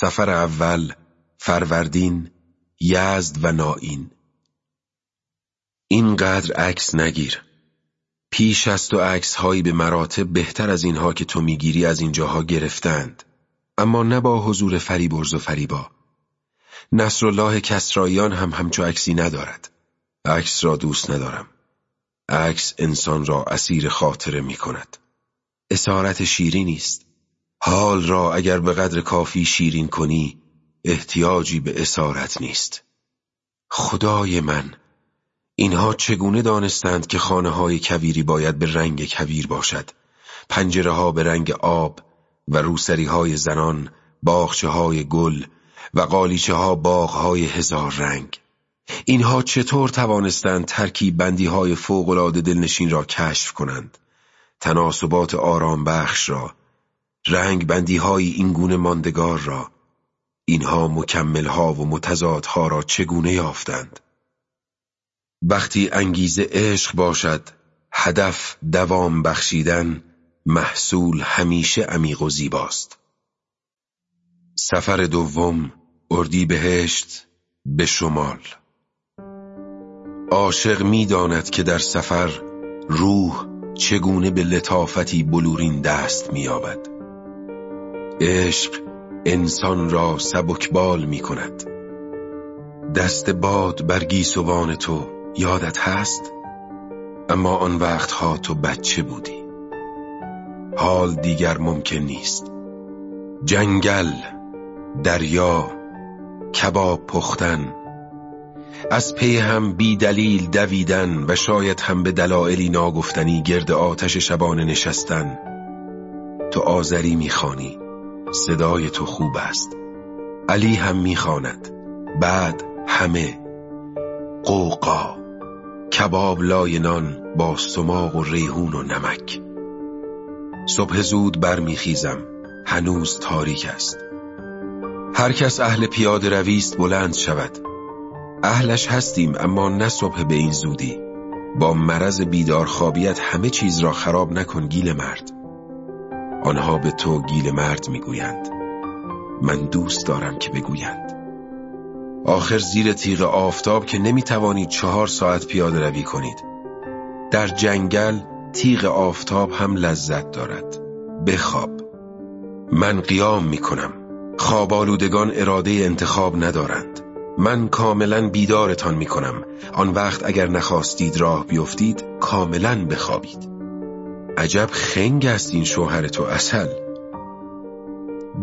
سفر اول فروردین یزد و نائین. اینقدر عکس نگیر. پیش از تو عکس هایی به مراتب بهتر از اینها که تو می‌گیری از اینجاها گرفتند. اما نه با حضور فریبرز و فریبا. نصرالله کسرایان هم همچو عکسی ندارد. عکس را دوست ندارم. عکس انسان را اسیر خاطره می کند اسارت شیرین است. حال را اگر به قدر کافی شیرین کنی احتیاجی به اسارت نیست. خدای من اینها چگونه دانستند که خانه های کویری باید به رنگ کویر باشد؟ پنجره ها به رنگ آب و روسری های زنان باخچه های گل و قالیچه ها باغ های هزار رنگ. اینها چطور توانستند ترکیب بندی های فوقلاده دلنشین را کشف کنند؟ تناسبات آرام بخش را رنگ بندی های این گونه ماندگار را اینها مکمل ها و متضاد ها را چگونه یافتند؟ وقتی انگیزه عشق باشد هدف دوام بخشیدن محصول همیشه عمیق و زیباست. سفر دوم اردی بهشت به شمال. عاشق می‌داند که در سفر روح چگونه به لطافتی بلورین دست مییابد. عشق انسان را سبکبال می کند دست باد بر گیسوان تو یادت هست؟ اما آن وقتها تو بچه بودی. حال دیگر ممکن نیست. جنگل دریا کباب پختن از پی هم بی دلیل دویدن و شاید هم به دلایلی ناگفتنی گرد آتش شبانه نشستن تو آذری می‌خوانی. صدای تو خوب است. علی هم می‌خواند. بعد همه. غوغا. کباب لاینان با سماق و ریحون و نمک. صبح زود برمیخیزم. هنوز تاریک است. هر کس اهل پیاده رویست بلند شود. اهلش هستیم اما نه صبح به این زودی. با مرض بیدار خوابیت همه چیز را خراب نکن گیل مرد. آنها به تو گیل مرد می‌گویند. من دوست دارم که بگویند. آخر زیر تیغ آفتاب که نمی‌توانید چهار ساعت پیاده روی کنید. در جنگل تیغ آفتاب هم لذت دارد. بخواب. من قیام می‌کنم. خواب آلودگان اراده انتخاب ندارند. من کاملا بیدارتان می‌کنم. آن وقت اگر نخواستید راه بیفتید کاملا بخوابید. عجب خنگ است این شوهر تو اصل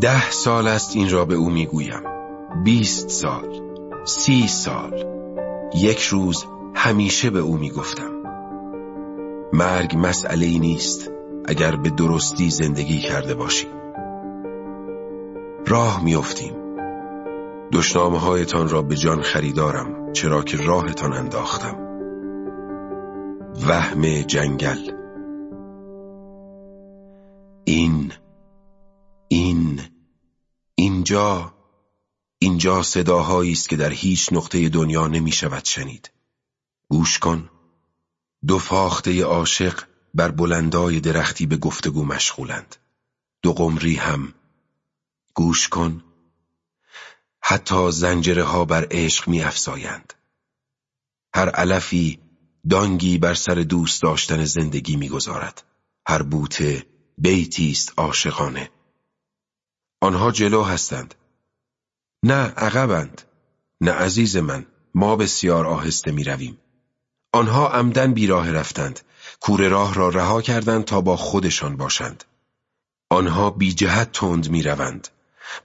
ده سال است این را به او می‌گویم. بیست سال سی سال. یک روز همیشه به او می‌گفتم. مرگ مسئله ای نیست اگر به درستی زندگی کرده باشی. راه میافتیم. دشنامه هایتان را به جان خریدارم چرا که راهتان انداختم. وهم جنگل. این این اینجا اینجا صداهایی است که در هیچ نقطه دنیا نمی شود شنید. گوش کن. دو فاخته عاشق بر بلندای درختی به گفتگو مشغولند. دو قمری هم. گوش کن. حتی زنجره ها بر عشق می افزایند. هر علفی دانگی بر سر دوست داشتن زندگی می‌گذارد. هر بوته بیتی است عاشقانه. آنها جلو هستند. نه عقبند. نه عزیز من ما بسیار آهسته می رویم. آنها عمدن بیراه رفتند. کور راه را رها کردند تا با خودشان باشند. آنها بی جهت تند می روند.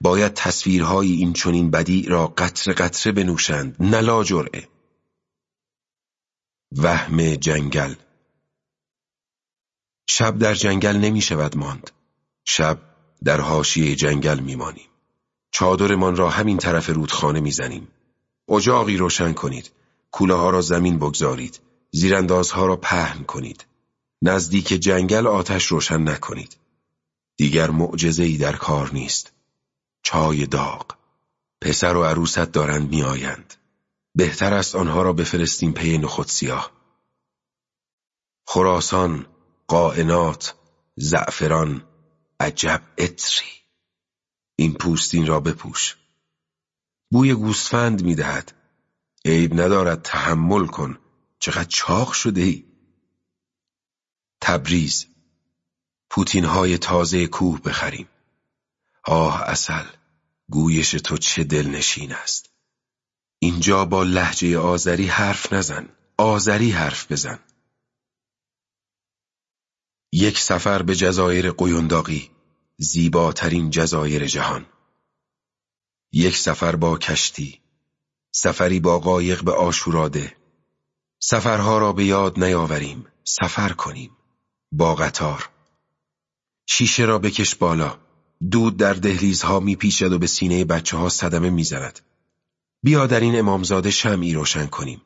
باید تصویرهای این چنین بدی را قطر قطره بنوشند نلا جرعه وهم جنگل شب در جنگل نمی شود ماند. شب در حاشیه جنگل میمانیم. چادرمان را همین طرف رودخانه می‌زنیم. اجاقی روشن کنید. کوله ها را زمین بگذارید. زیراندازها را پهن کنید. نزدیک جنگل آتش روشن نکنید. دیگر معجزه ای در کار نیست. چای داغ. پسر و عروست دارند میآیند. بهتر است آنها را بفرستیم پی نخود سیاه. خراسان قائنات زعفران عجب اتری این پوستین را بپوش. بوی گوسفند می‌دهد. عیب ندارد تحمل کن. چقدر چاق شده ای. تبریز. پوتین های تازه کوه بخریم. آه اصل گویش تو چه دلنشین است. اینجا با لحجه آذری حرف نزن. آذری حرف بزن. یک سفر به جزایر قیونداقی زیباترین جزایر جهان. یک سفر با کشتی سفری با قایق به آشوراده. سفرها را به یاد نیاوریم سفر کنیم. با قطار. شیشه را بکش بالا دود در دهلیزها میپیچد و به سینه بچه ها صدمه می‌زند. بیا در این امامزاده شمعی روشن کنیم.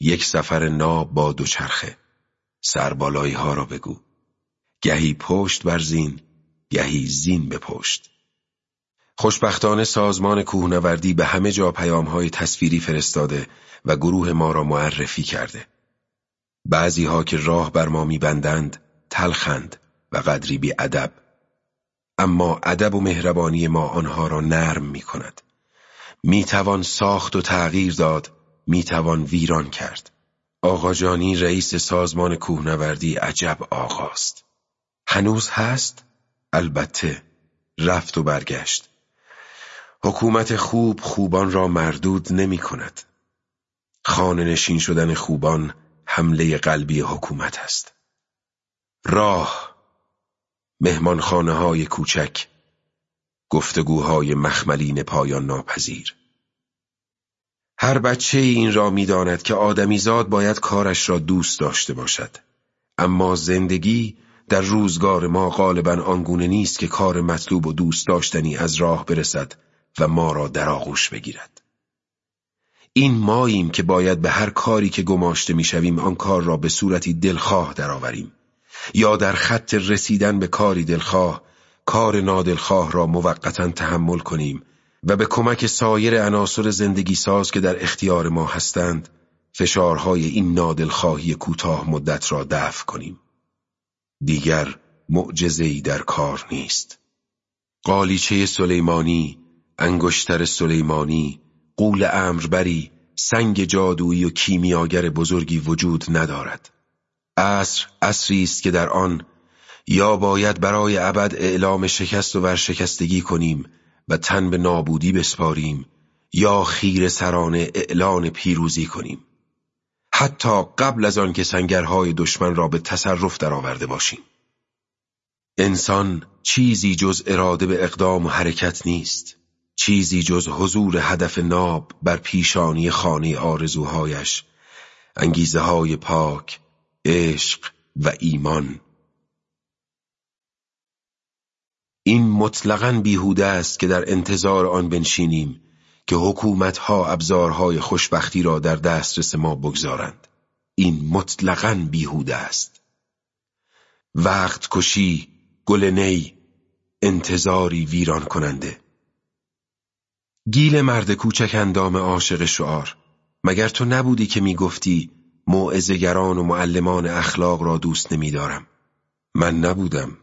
یک سفر ناب با دوچرخه. سربالایی ها را بگو. گهی پشت بر زین گهی زین به پشت. خوشبختانه سازمان کوهنوردی به همه جا های تصویری فرستاده و گروه ما را معرفی کرده. بعضی ها که راه بر ما میبندند تلخند و قدری بی ادب اما ادب و مهربانی ما آنها را نرم می کند می توان ساخت و تغییر داد می توان ویران کرد. آقا جانی رئیس سازمان کوهنوردی عجب آقاست. هنوز هست؟ البته رفت و برگشت. حکومت خوب خوبان را مردود نمی کند. خانه نشین شدن خوبان حمله قلبی حکومت است. راه مهمانخانه های کوچک گفتگوهای مخملین پایان ناپذیر. هر بچه این را می‌داند که آدمیزاد باید کارش را دوست داشته باشد. اما زندگی در روزگار ما غالبا آنگونه نیست که کار مطلوب و دوست داشتنی از راه برسد و ما را در آغوش بگیرد. این ماییم که باید به هر کاری که گماشته می‌شویم آن کار را به صورتی دلخواه درآوریم. یا در خط رسیدن به کاری دلخواه کار نادلخواه را موقتا تحمل کنیم و به کمک سایر عناصر زندگی ساز که در اختیار ما هستند فشارهای این نادلخواهی کوتاه مدت را دفع کنیم. دیگر معجزه‌ای در کار نیست. قالیچه سلیمانی انگشتر سلیمانی قول امربری سنگ جادویی و کیمیاگر بزرگی وجود ندارد. عصر عصری است که در آن یا باید برای ابد اعلام شکست و ورشکستگی کنیم و تن به نابودی بسپاریم یا خیر سرانه اعلان پیروزی کنیم. حتی قبل از آن که سنگرهای دشمن را به تصرف درآورده باشیم. انسان چیزی جز اراده به اقدام و حرکت نیست. چیزی جز حضور هدف ناب بر پیشانی خانه آرزوهایش انگیزه های پاک عشق و ایمان. این مطلقا بیهوده است که در انتظار آن بنشینیم که حکومتها ابزارهای خوشبختی را در دسترس ما بگذارند. این مطلقا بیهوده است. وقت کشی گل نی انتظاری ویران کننده گیل مرد کوچک اندام عاشق شعار. مگر تو نبودی که می‌گفتی موعظهگران و معلمان اخلاق را دوست نمیدارم؟ من نبودم.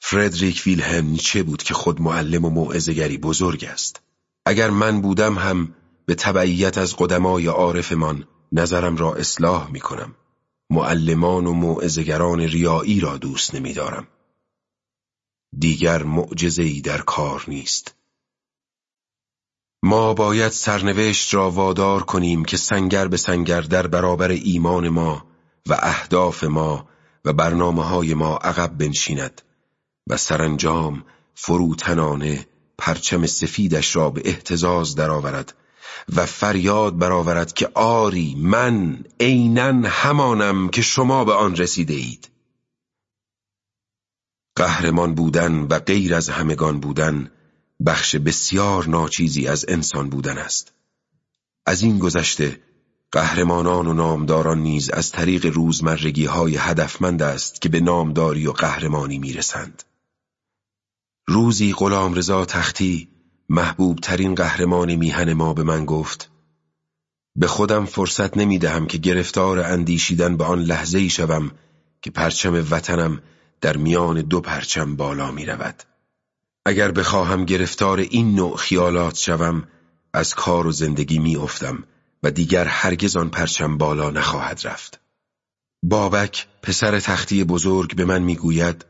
فردریک ویلهم نیچه بود که خود معلم و موعظهگری بزرگ است؟ اگر من بودم هم به تبعیت از قدمای عارفمان نظرم را اصلاح می کنم. معلمان و موعظهگران ریایی را دوست نمیدارم. دیگر معجزه‌ای در کار نیست. ما باید سرنوشت را وادار کنیم که سنگر به سنگر در برابر ایمان ما و اهداف ما و برنامه های ما عقب بنشیند و سرانجام فروتنانه پرچم سفیدش را به احتزاز درآورد و فریاد برآورد که آری من عینا همانم که شما به آن رسیده اید. قهرمان بودن و غیر از همگان بودن بخش بسیار ناچیزی از انسان بودن است. از این گذشته قهرمانان و نامداران نیز از طریق روزمرگی های هدفمند است که به نامداری و قهرمانی می‌رسند. روزی غلام رضا تختی محبوب ترین قهرمان میهن ما به من گفت به خودم فرصت نمی دهم که گرفتار اندیشیدن به آن لحظه ای شوم که پرچم وطنم در میان دو پرچم بالا می رود. اگر بخواهم گرفتار این نوع خیالات شوم از کار و زندگی می افتم و دیگر هرگز آن پرچم بالا نخواهد رفت بابک پسر تختی بزرگ به من می‌گوید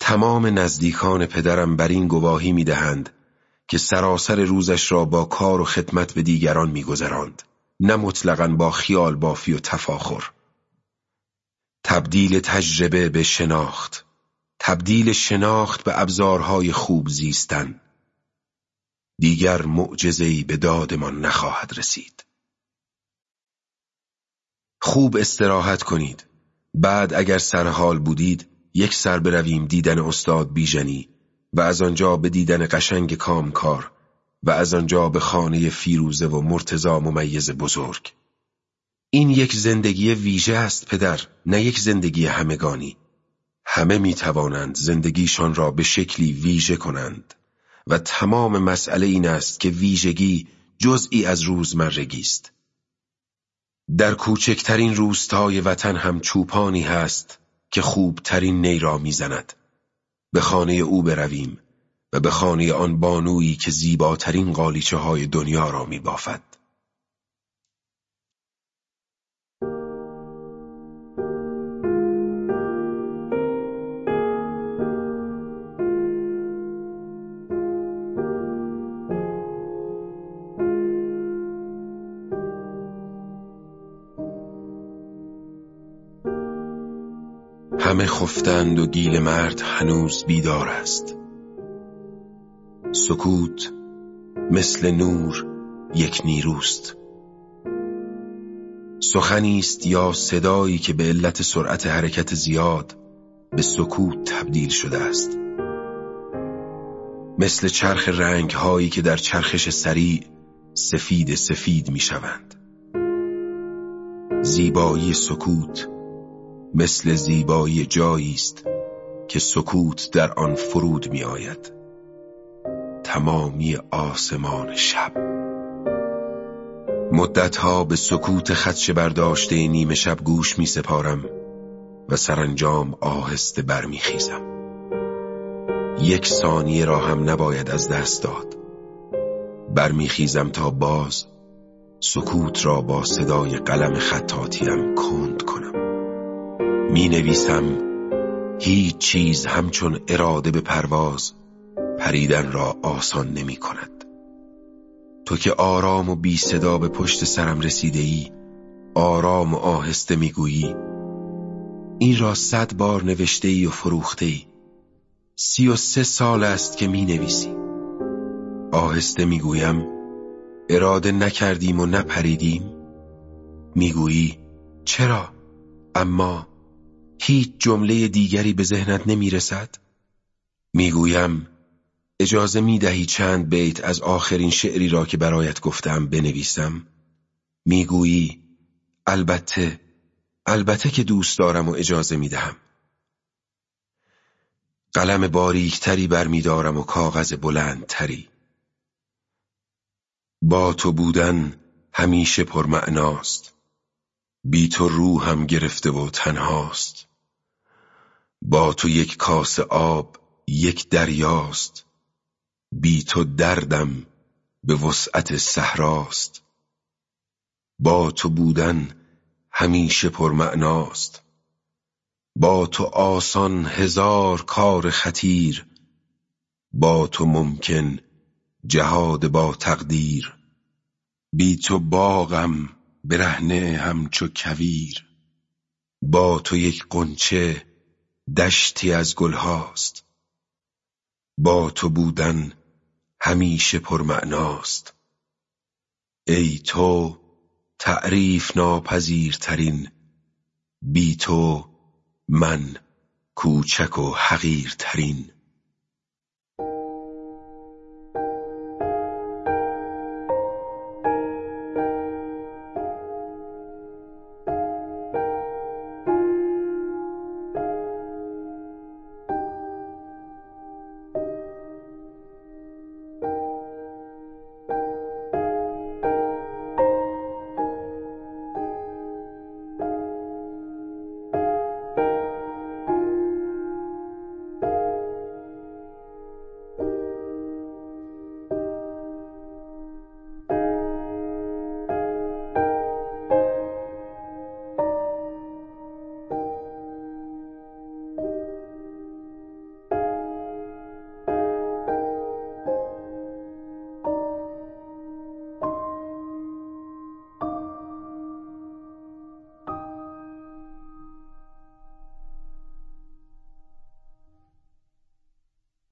تمام نزدیکان پدرم بر این گواهی می‌دهند که سراسر روزش را با کار و خدمت به دیگران میگذراند نه مطلقا با خیال بافی و تفاخر. تبدیل تجربه به شناخت تبدیل شناخت به ابزارهای خوب زیستن. دیگر معجزه‌ای به دادمان نخواهد رسید. خوب استراحت کنید. بعد اگر سرحال بودید یک سر برویم دیدن استاد بیژنی و از آنجا به دیدن قشنگ کامکار و از آنجا به خانه فیروزه و مرتزا ممیز بزرگ. این یک زندگی ویژه است پدر نه یک زندگی همگانی. همه می توانند زندگیشان را به شکلی ویژه کنند و تمام مسئله این است که ویژگی جزئی از روزمرگی است. در کوچکترین روستای وطن هم چوپانی هست که خوبترین نی را می‌زند به خانه او برویم و به خانه آن بانویی که زیباترین قالیچه های دنیا را می بافد. همه خفتند و گیل مرد هنوز بیدار است. سکوت مثل نور یک نیروست. سخنی است یا صدایی که به علت سرعت حرکت زیاد به سکوت تبدیل شده است. مثل چرخ رنگ هایی که در چرخش سریع سفید سفید می شوند زیبایی سکوت مثل زیبایی جایی است که سکوت در آن فرود می آید تمامی آسمان شب. مدتها به سکوت خدش برداشته نیمه شب گوش می سپارم و سرانجام آهسته برمیخیزم. یک ثانیه را هم نباید از دست داد. برمیخیزم تا باز سکوت را با صدای قلم خطاتیم کند کنم. می نویسم هیچ چیز همچون اراده به پرواز پریدن را آسان نمی کند. تو که آرام و بی صدا به پشت سرم رسیده ای آرام و آهسته می گویی. این را صد بار نوشته ای و فروخته ای سی و سه سال است که می نویسی. آهسته می گویم اراده نکردیم و نپریدیم. می‌گویی چرا؟ اما هیچ جمله دیگری به ذهنت نمی رسد؟ می‌گویم اجازه می دهی چند بیت از آخرین شعری را که برایت گفتم بنویسم؟ می‌گویی البته البته که دوست دارم و اجازه می دهم قلم باریکتری برمیدارم و کاغذ بلندتری. با تو بودن همیشه پرمعناست. بی تو روحم گرفته و تنهاست. با تو یک کاس آب یک دریاست. بی تو دردم به وسعت صحراست. با تو بودن همیشه پرمعناست. با تو آسان هزار کار خطیر. با تو ممکن جهاد با تقدیر. بی تو باغم برهنه همچو کویر. با تو یک قنچه دشتی از گلهاست با تو بودن همیشه پرمعناست. ای تو تعریف ناپذیرترین بی تو من کوچک و حقیرترین.